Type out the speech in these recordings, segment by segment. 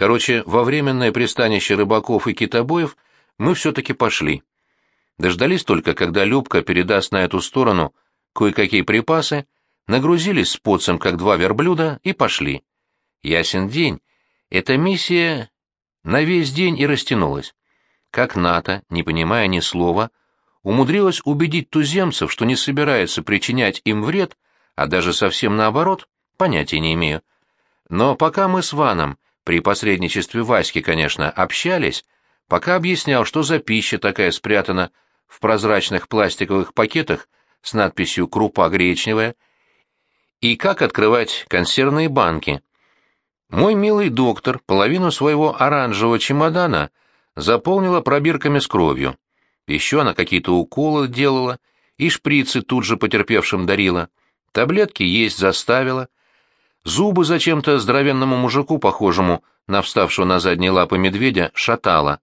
Короче, во временное пристанище рыбаков и китобоев мы все-таки пошли. Дождались только, когда Любка передаст на эту сторону кое-какие припасы, нагрузились с поцем, как два верблюда, и пошли. Ясен день. Эта миссия на весь день и растянулась. Как НАТО, не понимая ни слова, умудрилась убедить туземцев, что не собирается причинять им вред, а даже совсем наоборот, понятия не имею. Но пока мы с Ваном, при посредничестве Васьки, конечно, общались, пока объяснял, что за пища такая спрятана в прозрачных пластиковых пакетах с надписью «Крупа гречневая» и как открывать консервные банки. Мой милый доктор половину своего оранжевого чемодана заполнила пробирками с кровью. Еще она какие-то уколы делала и шприцы тут же потерпевшим дарила. Таблетки есть заставила. Зубы зачем-то здоровенному мужику, похожему на вставшего на задние лапы медведя, шатала.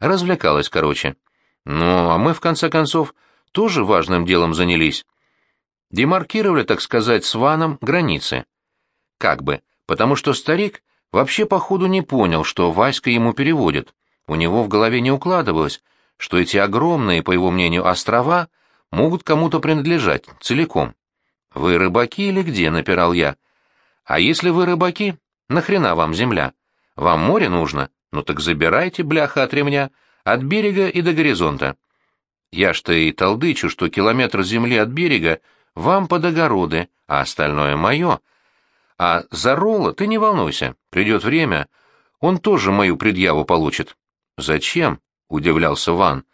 Развлекалась, короче. Ну, а мы, в конце концов, тоже важным делом занялись. Демаркировали, так сказать, с Ваном границы. Как бы, потому что старик вообще походу не понял, что Васька ему переводит. У него в голове не укладывалось, что эти огромные, по его мнению, острова могут кому-то принадлежать целиком. «Вы рыбаки или где?» — напирал я. «А если вы рыбаки, нахрена вам земля? Вам море нужно? Ну так забирайте, бляха, от ремня, от берега и до горизонта. Я ж-то и толдычу, что километр земли от берега вам под огороды, а остальное мое. А за Ролла ты не волнуйся, придет время, он тоже мою предъяву получит. Зачем? — удивлялся Ван.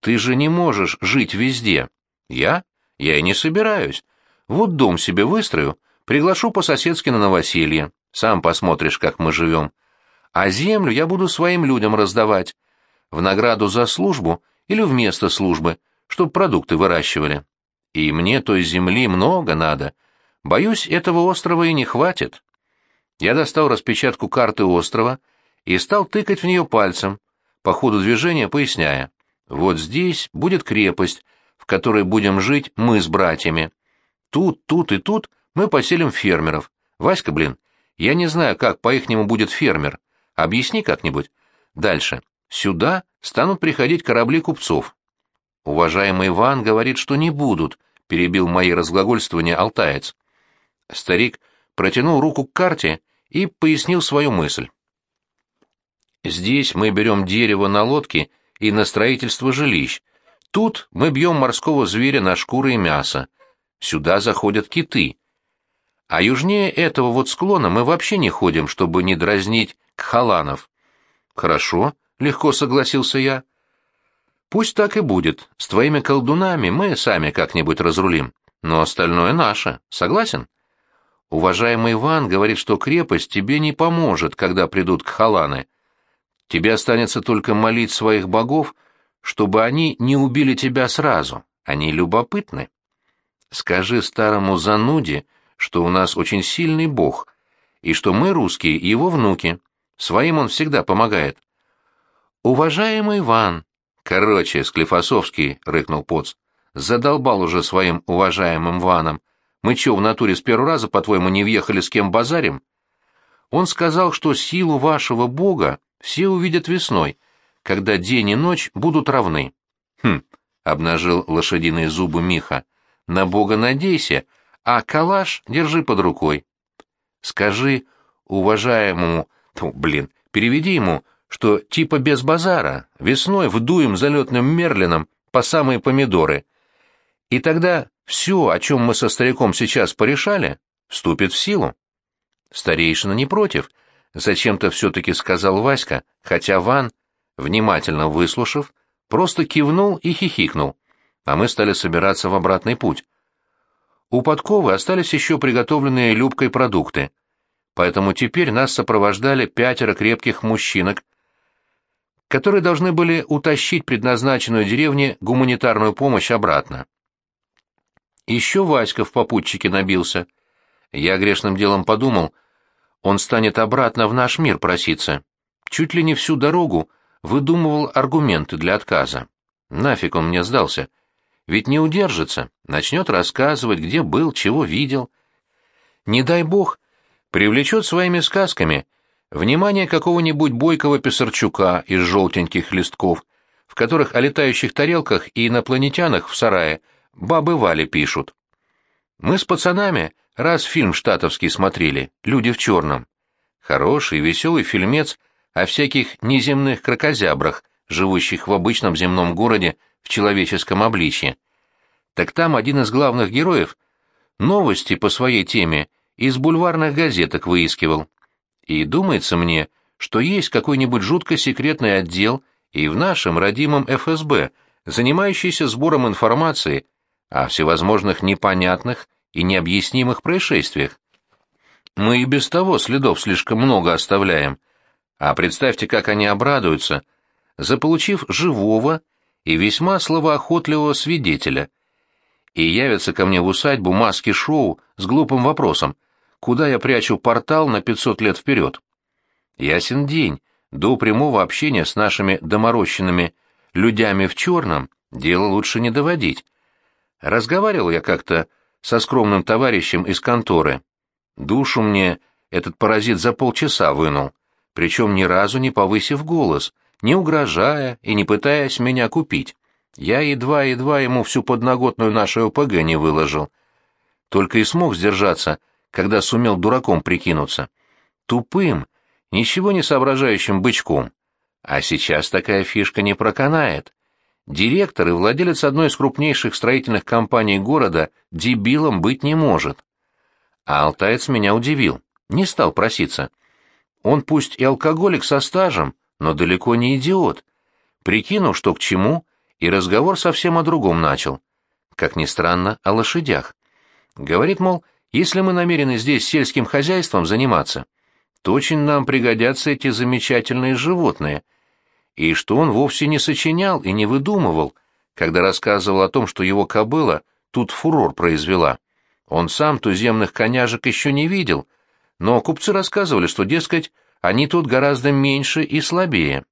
Ты же не можешь жить везде. Я? Я и не собираюсь. Вот дом себе выстрою, приглашу по-соседски на новоселье. Сам посмотришь, как мы живем. А землю я буду своим людям раздавать в награду за службу или вместо службы, чтобы продукты выращивали. И мне той земли много надо. Боюсь, этого острова и не хватит. Я достал распечатку карты острова и стал тыкать в нее пальцем, по ходу движения поясняя. Вот здесь будет крепость, в которой будем жить мы с братьями. Тут, тут и тут мы поселим фермеров. Васька, блин, я не знаю, как по-ихнему будет фермер. Объясни как-нибудь. Дальше. Сюда станут приходить корабли купцов. Уважаемый Иван говорит, что не будут, перебил мои разглагольствования алтаец. Старик протянул руку к карте и пояснил свою мысль. Здесь мы берем дерево на лодке и на строительство жилищ. Тут мы бьем морского зверя на шкуры и мясо. Сюда заходят киты. А южнее этого вот склона мы вообще не ходим, чтобы не дразнить кхаланов. Хорошо, легко согласился я. Пусть так и будет. С твоими колдунами мы сами как-нибудь разрулим. Но остальное наше. Согласен? Уважаемый Иван говорит, что крепость тебе не поможет, когда придут к халаны. Тебе останется только молить своих богов, чтобы они не убили тебя сразу. Они любопытны. Скажи старому зануде, что у нас очень сильный бог, и что мы, русские, его внуки. Своим он всегда помогает. «Уважаемый Иван!» «Короче, Склифосовский», — рыкнул Поц, — «задолбал уже своим уважаемым Ваном. Мы чё, в натуре с первого раза, по-твоему, не въехали с кем базарим?» Он сказал, что силу вашего бога все увидят весной, когда день и ночь будут равны. «Хм», — обнажил лошадиные зубы Миха, — «на бога надейся, а калаш держи под рукой. Скажи уважаемому, ну, блин, переведи ему, что типа без базара, весной вдуем залетным мерлином по самые помидоры. И тогда все, о чем мы со стариком сейчас порешали, вступит в силу. Старейшина не против, зачем-то все-таки сказал Васька, хотя Ван, внимательно выслушав, просто кивнул и хихикнул, а мы стали собираться в обратный путь. У подковы остались еще приготовленные Любкой продукты, поэтому теперь нас сопровождали пятеро крепких мужчинок которые должны были утащить предназначенную деревне гуманитарную помощь обратно. Еще Васька в попутчике набился. Я грешным делом подумал, он станет обратно в наш мир проситься. Чуть ли не всю дорогу выдумывал аргументы для отказа. Нафиг он мне сдался. Ведь не удержится, начнет рассказывать, где был, чего видел. Не дай бог, привлечет своими сказками Внимание какого-нибудь бойкого писарчука из желтеньких листков, в которых о летающих тарелках и инопланетянах в сарае бабы Вали пишут. Мы с пацанами раз фильм штатовский смотрели «Люди в черном». Хороший, веселый фильмец о всяких неземных крокозябрах, живущих в обычном земном городе в человеческом обличье. Так там один из главных героев новости по своей теме из бульварных газеток выискивал. И думается мне, что есть какой-нибудь жутко секретный отдел и в нашем родимом ФСБ, занимающийся сбором информации о всевозможных непонятных и необъяснимых происшествиях. Мы и без того следов слишком много оставляем, а представьте, как они обрадуются, заполучив живого и весьма словоохотливого свидетеля, и явятся ко мне в усадьбу маски-шоу с глупым вопросом, куда я прячу портал на 500 лет вперед. Ясен день, до прямого общения с нашими доморощенными людями в черном дело лучше не доводить. Разговаривал я как-то со скромным товарищем из конторы. Душу мне этот паразит за полчаса вынул, причем ни разу не повысив голос, не угрожая и не пытаясь меня купить. Я едва-едва ему всю подноготную нашу ОПГ не выложил. Только и смог сдержаться, когда сумел дураком прикинуться. Тупым, ничего не соображающим бычком. А сейчас такая фишка не проканает. Директор и владелец одной из крупнейших строительных компаний города дебилом быть не может. А алтаец меня удивил, не стал проситься. Он пусть и алкоголик со стажем, но далеко не идиот. Прикинул, что к чему, и разговор совсем о другом начал. Как ни странно, о лошадях. Говорит, мол, если мы намерены здесь сельским хозяйством заниматься, то очень нам пригодятся эти замечательные животные. И что он вовсе не сочинял и не выдумывал, когда рассказывал о том, что его кобыла тут фурор произвела. Он сам туземных коняжек еще не видел, но купцы рассказывали, что, дескать, они тут гораздо меньше и слабее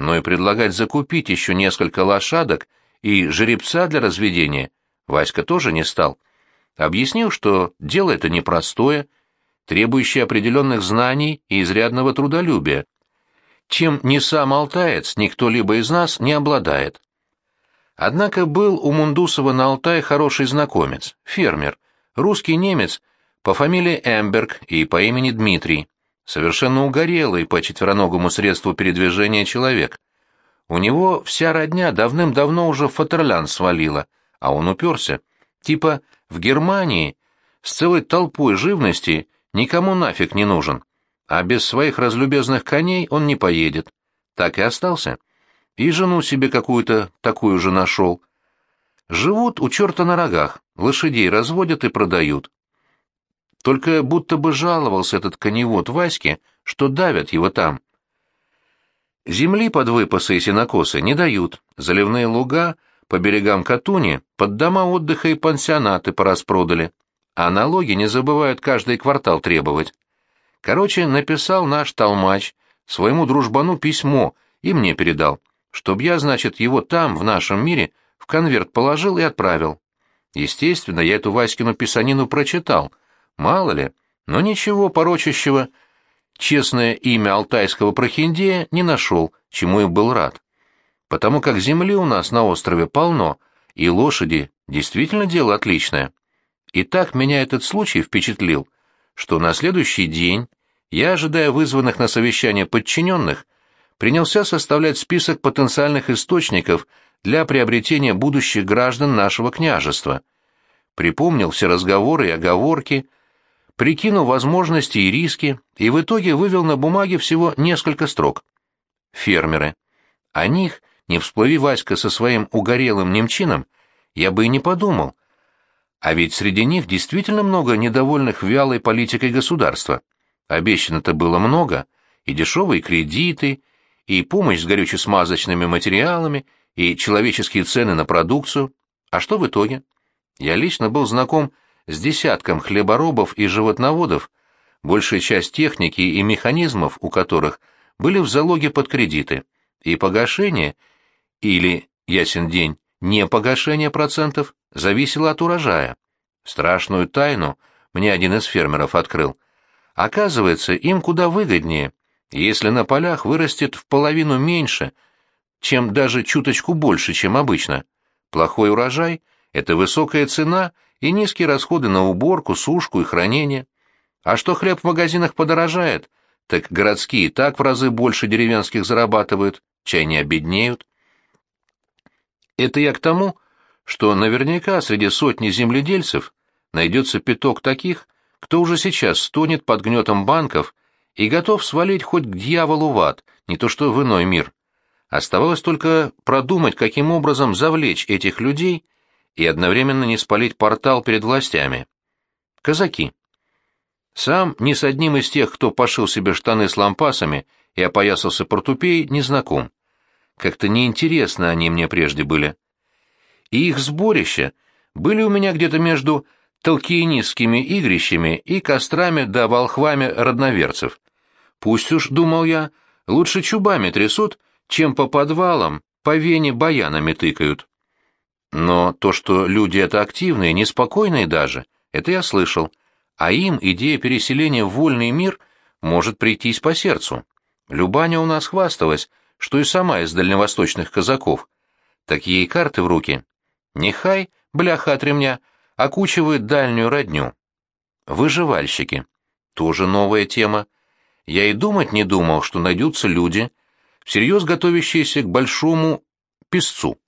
но и предлагать закупить еще несколько лошадок и жеребца для разведения Васька тоже не стал. Объяснил, что дело это непростое, требующее определенных знаний и изрядного трудолюбия, чем ни сам алтаец, ни кто-либо из нас не обладает. Однако был у Мундусова на Алтае хороший знакомец, фермер, русский немец по фамилии Эмберг и по имени Дмитрий совершенно угорелый по четвероногому средству передвижения человек. У него вся родня давным-давно уже в Фатерлян свалила, а он уперся. Типа в Германии с целой толпой живности никому нафиг не нужен, а без своих разлюбезных коней он не поедет. Так и остался. И жену себе какую-то такую же нашел. Живут у черта на рогах, лошадей разводят и продают. Только будто бы жаловался этот коневод Ваське, что давят его там. Земли под выпасы и сенокосы не дают, заливные луга по берегам Катуни под дома отдыха и пансионаты пораспродали, а налоги не забывают каждый квартал требовать. Короче, написал наш толмач своему дружбану письмо и мне передал, чтоб я, значит, его там, в нашем мире, в конверт положил и отправил. Естественно, я эту Васькину писанину прочитал, Мало ли, но ничего порочащего честное имя алтайского прохиндея не нашел, чему и был рад. Потому как земли у нас на острове полно, и лошади действительно дело отличное. И так меня этот случай впечатлил, что на следующий день я, ожидая вызванных на совещание подчиненных, принялся составлять список потенциальных источников для приобретения будущих граждан нашего княжества. Припомнил все разговоры и оговорки, прикинул возможности и риски и в итоге вывел на бумаге всего несколько строк. Фермеры. О них, не всплыви Васька со своим угорелым немчином, я бы и не подумал. А ведь среди них действительно много недовольных вялой политикой государства. Обещано-то было много, и дешевые кредиты, и помощь с горюче-смазочными материалами, и человеческие цены на продукцию. А что в итоге? Я лично был знаком с десятком хлеборобов и животноводов, большая часть техники и механизмов у которых были в залоге под кредиты, и погашение, или, ясен день, не погашение процентов, зависело от урожая. Страшную тайну мне один из фермеров открыл. Оказывается, им куда выгоднее если на полях вырастет в половину меньше, чем даже чуточку больше, чем обычно. Плохой урожай — это высокая цена и низкие расходы на уборку, сушку и хранение. А что хлеб в магазинах подорожает, так городские так в разы больше деревенских зарабатывают, чай не обеднеют. Это я к тому, что наверняка среди сотни земледельцев найдется пяток таких, кто уже сейчас стонет под гнетом банков и готов свалить хоть к дьяволу в ад, не то что в иной мир. Оставалось только продумать, каким образом завлечь этих людей и одновременно не спалить портал перед властями. Казаки. Сам ни с одним из тех, кто пошил себе штаны с лампасами и опоясался портупей, не знаком. Как-то неинтересно они мне прежде были. И их сборища были у меня где-то между толкиенистскими игрищами и кострами да волхвами родноверцев. Пусть уж, думал я, лучше чубами трясут, чем по подвалам, по вене баянами тыкают. Но то, что люди это активные, неспокойные даже, это я слышал, а им идея переселения в вольный мир может прийтись по сердцу. Любаня у нас хвасталась, что и сама из дальневосточных казаков. Так ей карты в руки. Нехай, бляха от ремня, окучивает дальнюю родню. Выживальщики. Тоже новая тема. Я и думать не думал, что найдутся люди, всерьез готовящиеся к большому песцу.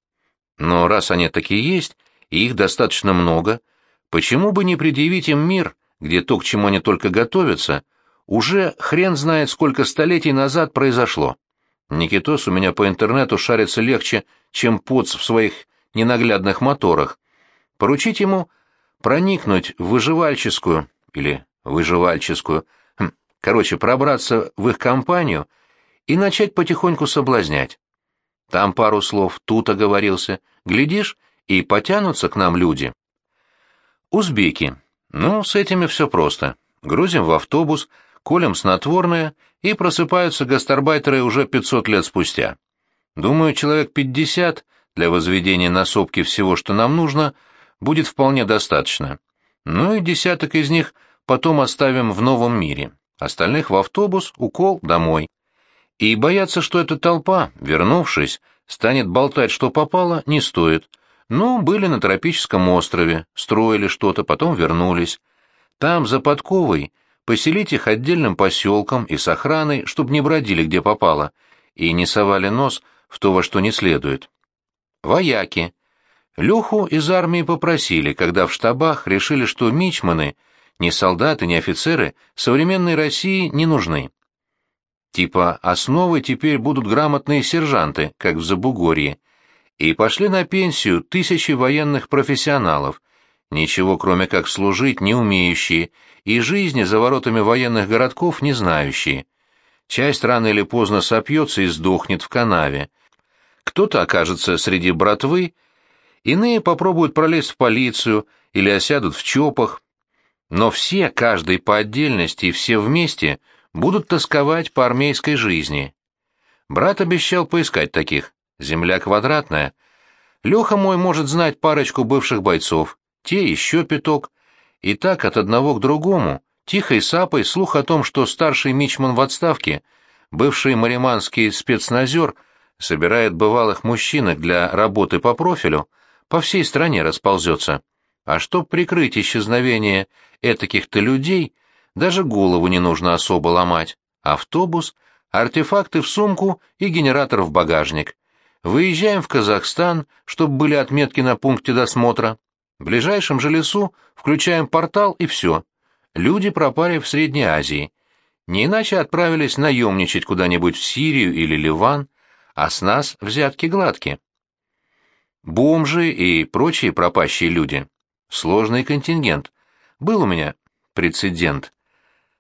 Но раз они такие есть, и их достаточно много, почему бы не предъявить им мир, где то, к чему они только готовятся, уже хрен знает, сколько столетий назад произошло. Никитос у меня по интернету шарится легче, чем поц в своих ненаглядных моторах. Поручить ему проникнуть в выживальческую или выживальческую, хм, короче, пробраться в их компанию и начать потихоньку соблазнять. Там пару слов, тут оговорился, глядишь, и потянутся к нам люди. Узбеки. Ну, с этими все просто. Грузим в автобус, колем снотворное, и просыпаются гастарбайтеры уже 500 лет спустя. Думаю, человек 50 для возведения на сопки всего, что нам нужно — будет вполне достаточно. Ну и десяток из них потом оставим в новом мире, остальных в автобус, укол, домой. И бояться, что эта толпа, вернувшись, станет болтать, что попало, не стоит. Ну, были на тропическом острове, строили что-то, потом вернулись. Там, за подковой, поселить их отдельным поселком и с охраной, чтобы не бродили где попало, и не совали нос в то, во что не следует. Вояки. Леху из армии попросили, когда в штабах решили, что мичманы, ни солдаты, ни офицеры, современной России не нужны. Типа основой теперь будут грамотные сержанты, как в Забугорье. И пошли на пенсию тысячи военных профессионалов, ничего кроме как служить не умеющие и жизни за воротами военных городков не знающие. Часть рано или поздно сопьется и сдохнет в канаве. Кто-то окажется среди братвы, Иные попробуют пролезть в полицию или осядут в чопах. Но все, каждый по отдельности и все вместе, будут тосковать по армейской жизни. Брат обещал поискать таких. Земля квадратная. Леха мой может знать парочку бывших бойцов, те еще пяток. И так от одного к другому, тихой сапой, слух о том, что старший мичман в отставке, бывший мариманский спецназер, собирает бывалых мужчинок для работы по профилю, по всей стране расползется. А чтоб прикрыть исчезновение этаких-то людей, даже голову не нужно особо ломать. Автобус, артефакты в сумку и генератор в багажник. Выезжаем в Казахстан, чтобы были отметки на пункте досмотра. В ближайшем же лесу включаем портал и все. Люди пропали в Средней Азии. Не иначе отправились наемничать куда-нибудь в Сирию или Ливан, а с нас взятки гладкие. Бомжи и прочие пропащие люди. Сложный контингент. Был у меня прецедент.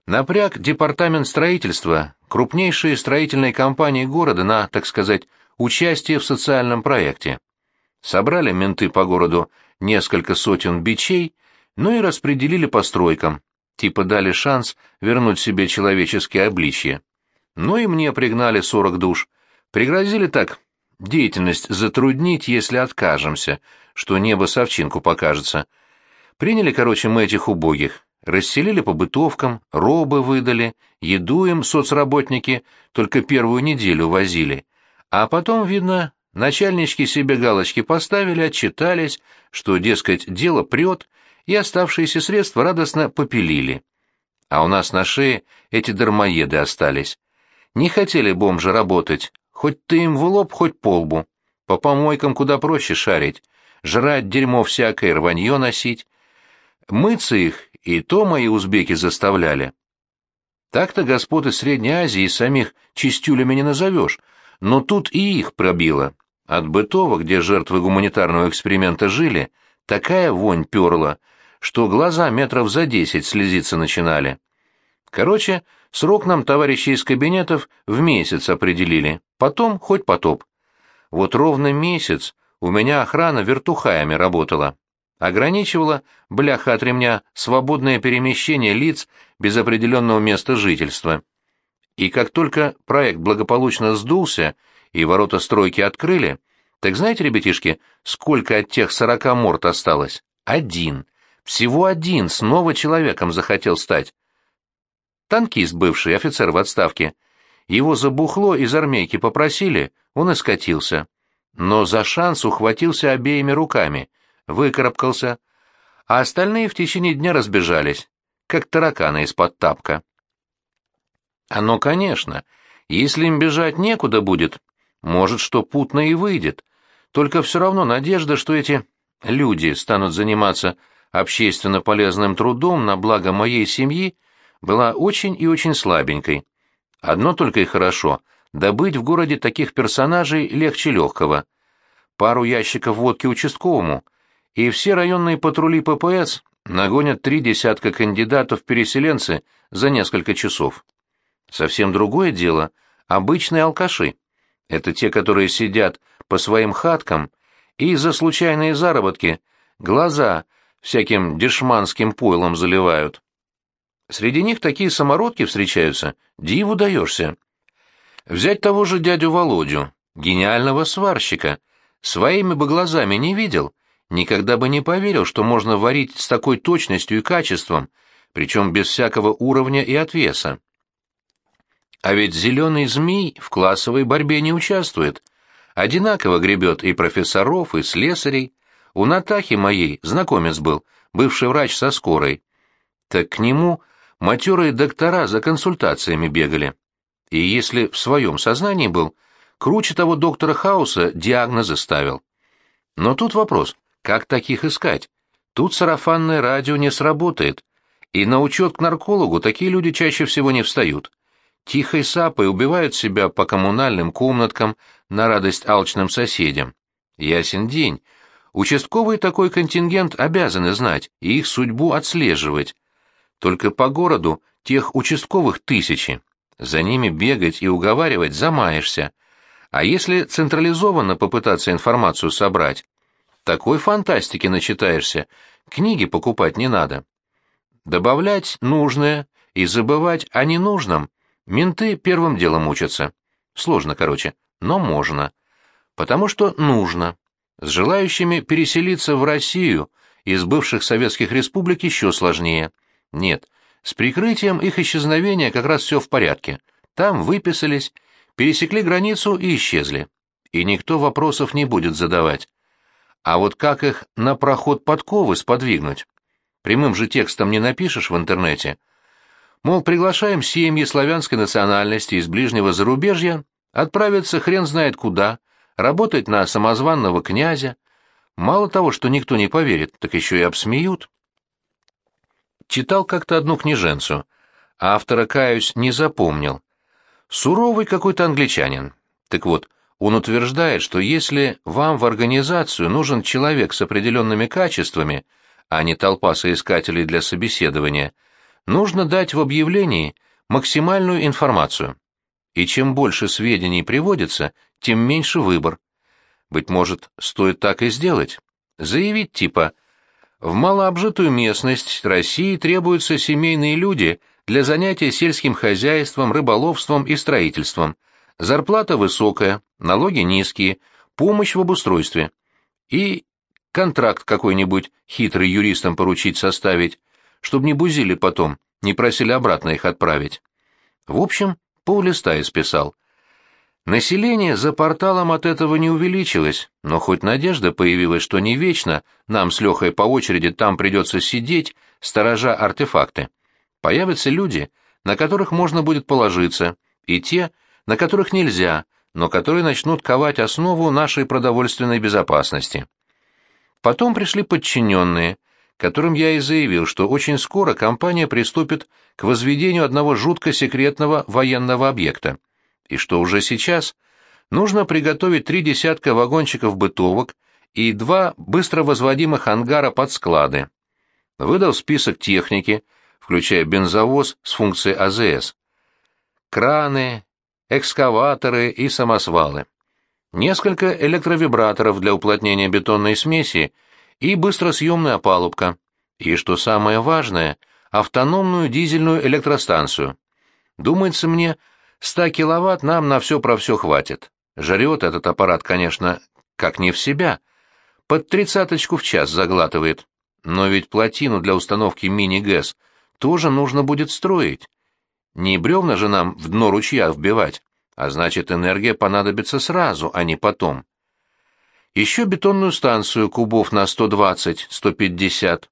Напряг департамент строительства, крупнейшие строительные компании города на, так сказать, участие в социальном проекте. Собрали менты по городу несколько сотен бичей, ну и распределили по стройкам, типа дали шанс вернуть себе человеческие обличья. Ну и мне пригнали сорок душ. Пригрозили так, Деятельность затруднить, если откажемся, что небо совчинку покажется. Приняли, короче, мы этих убогих. Расселили по бытовкам, робы выдали, еду им соцработники только первую неделю возили. А потом, видно, начальнички себе галочки поставили, отчитались, что, дескать, дело прет, и оставшиеся средства радостно попилили. А у нас на шее эти дармоеды остались. Не хотели бомжи работать, хоть ты им в лоб, хоть по лбу. По помойкам куда проще шарить, жрать дерьмо всякое, рванье носить. Мыться их и то мои узбеки заставляли. Так-то господ из Средней Азии самих чистюлями не назовешь, но тут и их пробило. От Бытова, где жертвы гуманитарного эксперимента жили, такая вонь перла, что глаза метров за десять слезиться начинали. Короче, срок нам товарищи из кабинетов в месяц определили, потом хоть потоп. Вот ровно месяц у меня охрана вертухаями работала ограничивала, бляха от ремня, свободное перемещение лиц без определенного места жительства. И как только проект благополучно сдулся и ворота стройки открыли, так знаете, ребятишки, сколько от тех сорока морд осталось? Один. Всего один снова человеком захотел стать. Танкист бывший, офицер в отставке. Его забухло из армейки попросили, он и скатился. Но за шанс ухватился обеими руками — выкарабкался, а остальные в течение дня разбежались, как тараканы из-под тапка. Оно, конечно, если им бежать некуда будет, может, что путно и выйдет, только все равно надежда, что эти люди станут заниматься общественно полезным трудом на благо моей семьи, была очень и очень слабенькой. Одно только и хорошо — добыть в городе таких персонажей легче легкого. Пару ящиков водки участковому, и все районные патрули ППС нагонят три десятка кандидатов-переселенцы за несколько часов. Совсем другое дело — обычные алкаши. Это те, которые сидят по своим хаткам и за случайные заработки глаза всяким дешманским пойлом заливают. Среди них такие самородки встречаются, диву даешься. Взять того же дядю Володю, гениального сварщика, своими бы глазами не видел, никогда бы не поверил, что можно варить с такой точностью и качеством, причем без всякого уровня и отвеса. А ведь зеленый змей в классовой борьбе не участвует. Одинаково гребет и профессоров, и слесарей. У Натахи моей знакомец был, бывший врач со скорой. Так к нему матерые доктора за консультациями бегали. И если в своем сознании был, круче того доктора Хауса диагнозы ставил. Но тут вопрос, как таких искать? Тут сарафанное радио не сработает, и на учет к наркологу такие люди чаще всего не встают. Тихой сапой убивают себя по коммунальным комнаткам на радость алчным соседям. Ясен день. Участковый такой контингент обязаны знать и их судьбу отслеживать. Только по городу тех участковых тысячи. За ними бегать и уговаривать замаешься. А если централизованно попытаться информацию собрать, такой фантастики начитаешься, книги покупать не надо. Добавлять нужное и забывать о ненужном менты первым делом учатся. Сложно, короче, но можно. Потому что нужно. С желающими переселиться в Россию из бывших советских республик еще сложнее. Нет, с прикрытием их исчезновения как раз все в порядке. Там выписались, пересекли границу и исчезли. И никто вопросов не будет задавать. А вот как их на проход подковы сподвигнуть? Прямым же текстом не напишешь в интернете. Мол, приглашаем семьи славянской национальности из ближнего зарубежья отправиться хрен знает куда, работать на самозванного князя. Мало того, что никто не поверит, так еще и обсмеют. Читал как-то одну книженцу. Автора, каюсь, не запомнил. Суровый какой-то англичанин. Так вот, он утверждает, что если вам в организацию нужен человек с определенными качествами, а не толпа соискателей для собеседования, нужно дать в объявлении максимальную информацию. И чем больше сведений приводится, тем меньше выбор. Быть может, стоит так и сделать. Заявить типа «В малообжитую местность России требуются семейные люди для занятия сельским хозяйством, рыболовством и строительством – Зарплата высокая, налоги низкие, помощь в обустройстве. И контракт какой-нибудь хитрый юристам поручить составить, чтобы не бузили потом, не просили обратно их отправить. В общем, поллиста исписал. Население за порталом от этого не увеличилось, но хоть надежда появилась, что не вечно нам с Лехой по очереди там придется сидеть, сторожа артефакты. Появятся люди, на которых можно будет положиться, и те, на которых нельзя, но которые начнут ковать основу нашей продовольственной безопасности. Потом пришли подчиненные, которым я и заявил, что очень скоро компания приступит к возведению одного жутко секретного военного объекта, и что уже сейчас нужно приготовить три десятка вагончиков бытовок и два быстро возводимых ангара под склады. Выдал список техники, включая бензовоз с функцией АЗС, краны, экскаваторы и самосвалы, несколько электровибраторов для уплотнения бетонной смеси и быстросъемная опалубка, и, что самое важное, автономную дизельную электростанцию. Думается мне, 100 киловатт нам на все про все хватит. Жрет этот аппарат, конечно, как не в себя. Под тридцаточку в час заглатывает. Но ведь плотину для установки мини-ГЭС тоже нужно будет строить. Не бревна же нам в дно ручья вбивать, а значит, энергия понадобится сразу, а не потом. Еще бетонную станцию кубов на 120-150.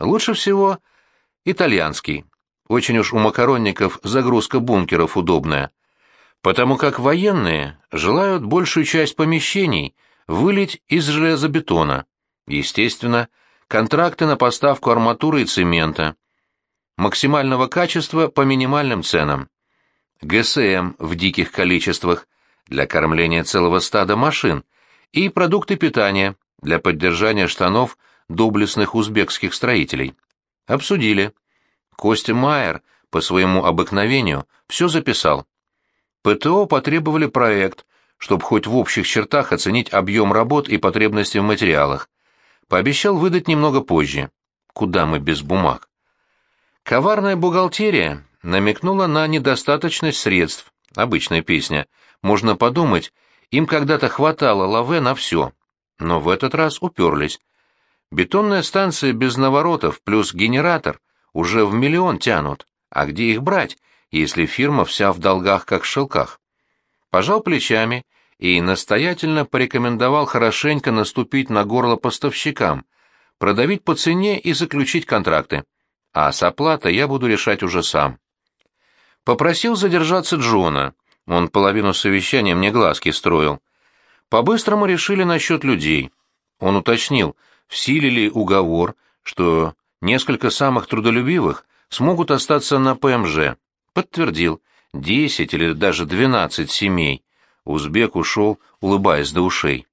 Лучше всего итальянский. Очень уж у макаронников загрузка бункеров удобная. Потому как военные желают большую часть помещений вылить из железобетона. Естественно, контракты на поставку арматуры и цемента – максимального качества по минимальным ценам. ГСМ в диких количествах для кормления целого стада машин и продукты питания для поддержания штанов доблестных узбекских строителей. Обсудили. Костя Майер по своему обыкновению все записал. ПТО потребовали проект, чтобы хоть в общих чертах оценить объем работ и потребности в материалах. Пообещал выдать немного позже. Куда мы без бумаг? Коварная бухгалтерия намекнула на недостаточность средств. Обычная песня. Можно подумать, им когда-то хватало лаве на все. Но в этот раз уперлись. Бетонная станция без наворотов плюс генератор уже в миллион тянут. А где их брать, если фирма вся в долгах как в шелках? Пожал плечами и настоятельно порекомендовал хорошенько наступить на горло поставщикам, продавить по цене и заключить контракты а с оплатой я буду решать уже сам. Попросил задержаться Джона, он половину совещания мне глазки строил. По-быстрому решили насчет людей. Он уточнил, в силе ли уговор, что несколько самых трудолюбивых смогут остаться на ПМЖ. Подтвердил, десять или даже двенадцать семей. Узбек ушел, улыбаясь до ушей.